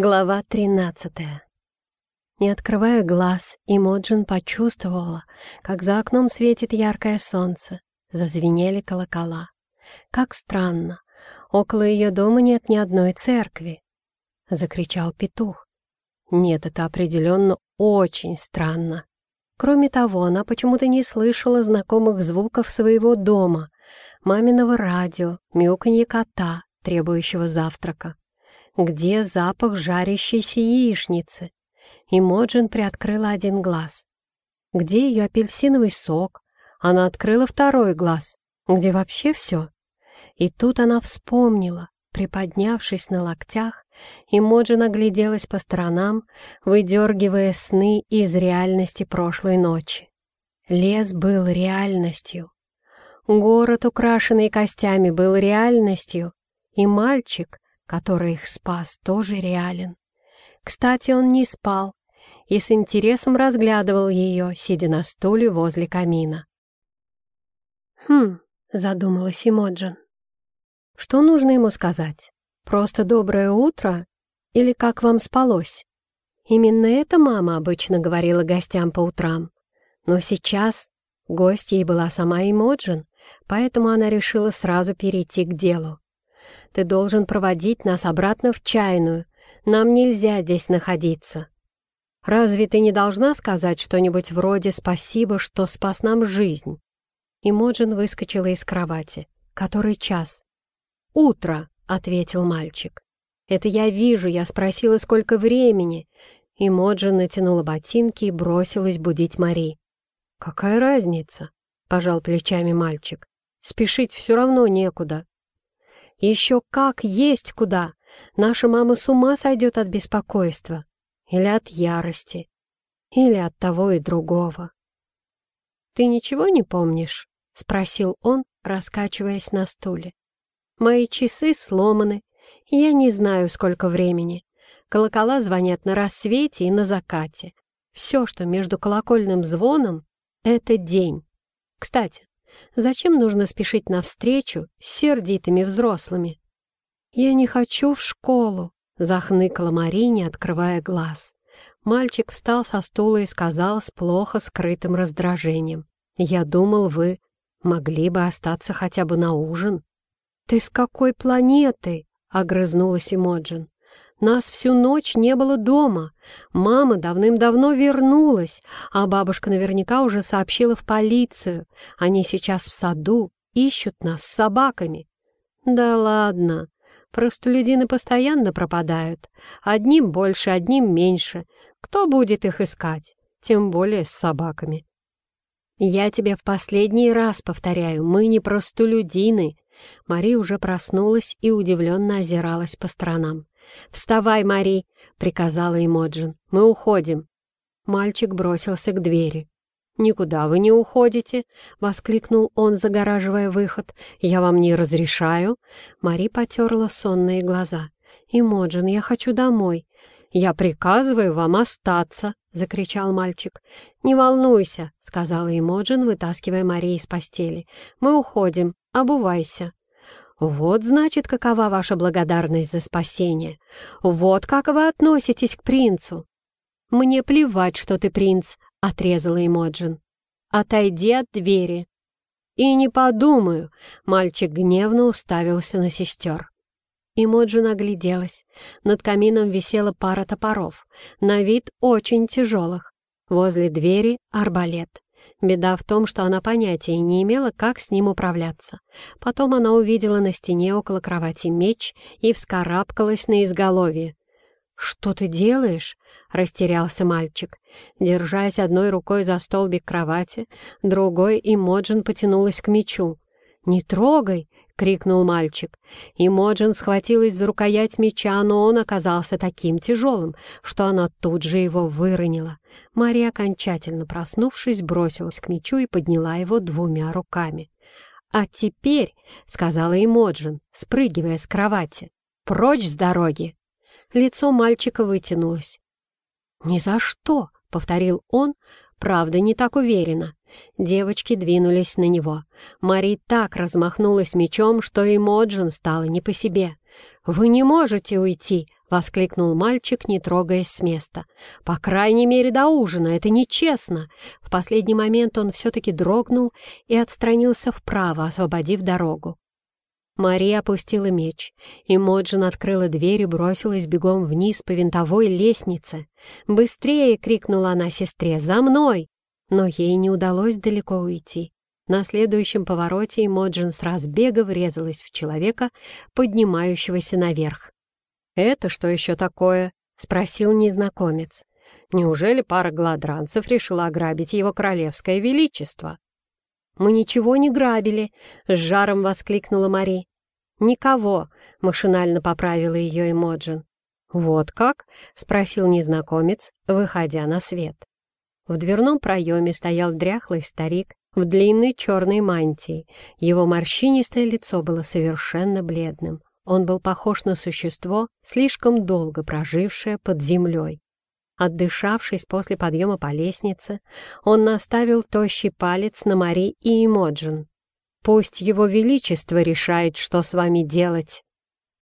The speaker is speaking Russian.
Глава тринадцатая. Не открывая глаз, Имоджин почувствовала, как за окном светит яркое солнце, зазвенели колокола. Как странно, около ее дома нет ни одной церкви. Закричал петух. Нет, это определенно очень странно. Кроме того, она почему-то не слышала знакомых звуков своего дома, маминого радио, мяуканье кота, требующего завтрака. Где запах жарящейся яичницы? И Моджин приоткрыла один глаз. Где ее апельсиновый сок? Она открыла второй глаз. Где вообще все? И тут она вспомнила, приподнявшись на локтях, и Моджин огляделась по сторонам, выдергивая сны из реальности прошлой ночи. Лес был реальностью. Город, украшенный костями, был реальностью, и мальчик, который их спас, тоже реален. Кстати, он не спал и с интересом разглядывал ее, сидя на стуле возле камина. «Хм», — задумалась Имоджин. «Что нужно ему сказать? Просто доброе утро? Или как вам спалось?» Именно это мама обычно говорила гостям по утрам. Но сейчас гостьей была сама Имоджин, поэтому она решила сразу перейти к делу. Ты должен проводить нас обратно в чайную. Нам нельзя здесь находиться. Разве ты не должна сказать что-нибудь вроде «спасибо, что спас нам жизнь»?» И Моджин выскочила из кровати. «Который час?» «Утро», — ответил мальчик. «Это я вижу, я спросила, сколько времени». И Моджин натянула ботинки и бросилась будить Мари. «Какая разница?» — пожал плечами мальчик. «Спешить все равно некуда. Еще как есть куда! Наша мама с ума сойдет от беспокойства. Или от ярости. Или от того и другого. «Ты ничего не помнишь?» — спросил он, раскачиваясь на стуле. «Мои часы сломаны, я не знаю, сколько времени. Колокола звонят на рассвете и на закате. Все, что между колокольным звоном — это день. Кстати, Зачем нужно спешить навстречу с сердитыми взрослыми? «Я не хочу в школу», — захныкала Марине, открывая глаз. Мальчик встал со стула и сказал с плохо скрытым раздражением. «Я думал, вы могли бы остаться хотя бы на ужин». «Ты с какой планеты?» — огрызнулась Эмоджин. Нас всю ночь не было дома. Мама давным-давно вернулась, а бабушка наверняка уже сообщила в полицию. Они сейчас в саду, ищут нас с собаками. Да ладно, простолюдины постоянно пропадают. Одним больше, одним меньше. Кто будет их искать? Тем более с собаками. Я тебе в последний раз повторяю, мы не простолюдины. Мари уже проснулась и удивленно озиралась по сторонам. «Вставай, Мари!» — приказала Эмоджин. «Мы уходим!» Мальчик бросился к двери. «Никуда вы не уходите!» — воскликнул он, загораживая выход. «Я вам не разрешаю!» Мари потерла сонные глаза. «Эмоджин, я хочу домой!» «Я приказываю вам остаться!» — закричал мальчик. «Не волнуйся!» — сказала Эмоджин, вытаскивая Мари из постели. «Мы уходим. Обувайся!» Вот, значит, какова ваша благодарность за спасение. Вот как вы относитесь к принцу. Мне плевать, что ты принц, — отрезала Эмоджин. Отойди от двери. И не подумаю, — мальчик гневно уставился на сестер. Эмоджин огляделась. Над камином висела пара топоров, на вид очень тяжелых. Возле двери арбалет. Беда в том, что она понятия не имела, как с ним управляться. Потом она увидела на стене около кровати меч и вскарабкалась на изголовье. «Что ты делаешь?» — растерялся мальчик. Держась одной рукой за столбик кровати, другой и Моджин потянулась к мечу. «Не трогай!» — крикнул мальчик. И Моджин схватилась за рукоять меча, но он оказался таким тяжелым, что она тут же его выронила. Мария, окончательно проснувшись, бросилась к мечу и подняла его двумя руками. «А теперь», — сказала Эмоджин, спрыгивая с кровати, — «прочь с дороги!» Лицо мальчика вытянулось. «Ни за что!» — повторил он, правда, не так уверенно. Девочки двинулись на него. Мари так размахнулась мечом, что и Моджин стала не по себе. «Вы не можете уйти!» — воскликнул мальчик, не трогаясь с места. «По крайней мере, до ужина. Это нечестно!» В последний момент он все-таки дрогнул и отстранился вправо, освободив дорогу. Мария опустила меч, и Моджин открыла дверь и бросилась бегом вниз по винтовой лестнице. «Быстрее!» — крикнула она сестре. «За мной!» Но ей не удалось далеко уйти. На следующем повороте Эмоджин с разбега врезалась в человека, поднимающегося наверх. «Это что еще такое?» — спросил незнакомец. «Неужели пара гладранцев решила ограбить его королевское величество?» «Мы ничего не грабили!» — с жаром воскликнула Мари. «Никого!» — машинально поправила ее Эмоджин. «Вот как?» — спросил незнакомец, выходя на свет. В дверном проеме стоял дряхлый старик в длинной черной мантии. Его морщинистое лицо было совершенно бледным. Он был похож на существо, слишком долго прожившее под землей. Отдышавшись после подъема по лестнице, он наставил тощий палец на Мари и Эмоджин. «Пусть его величество решает, что с вами делать»,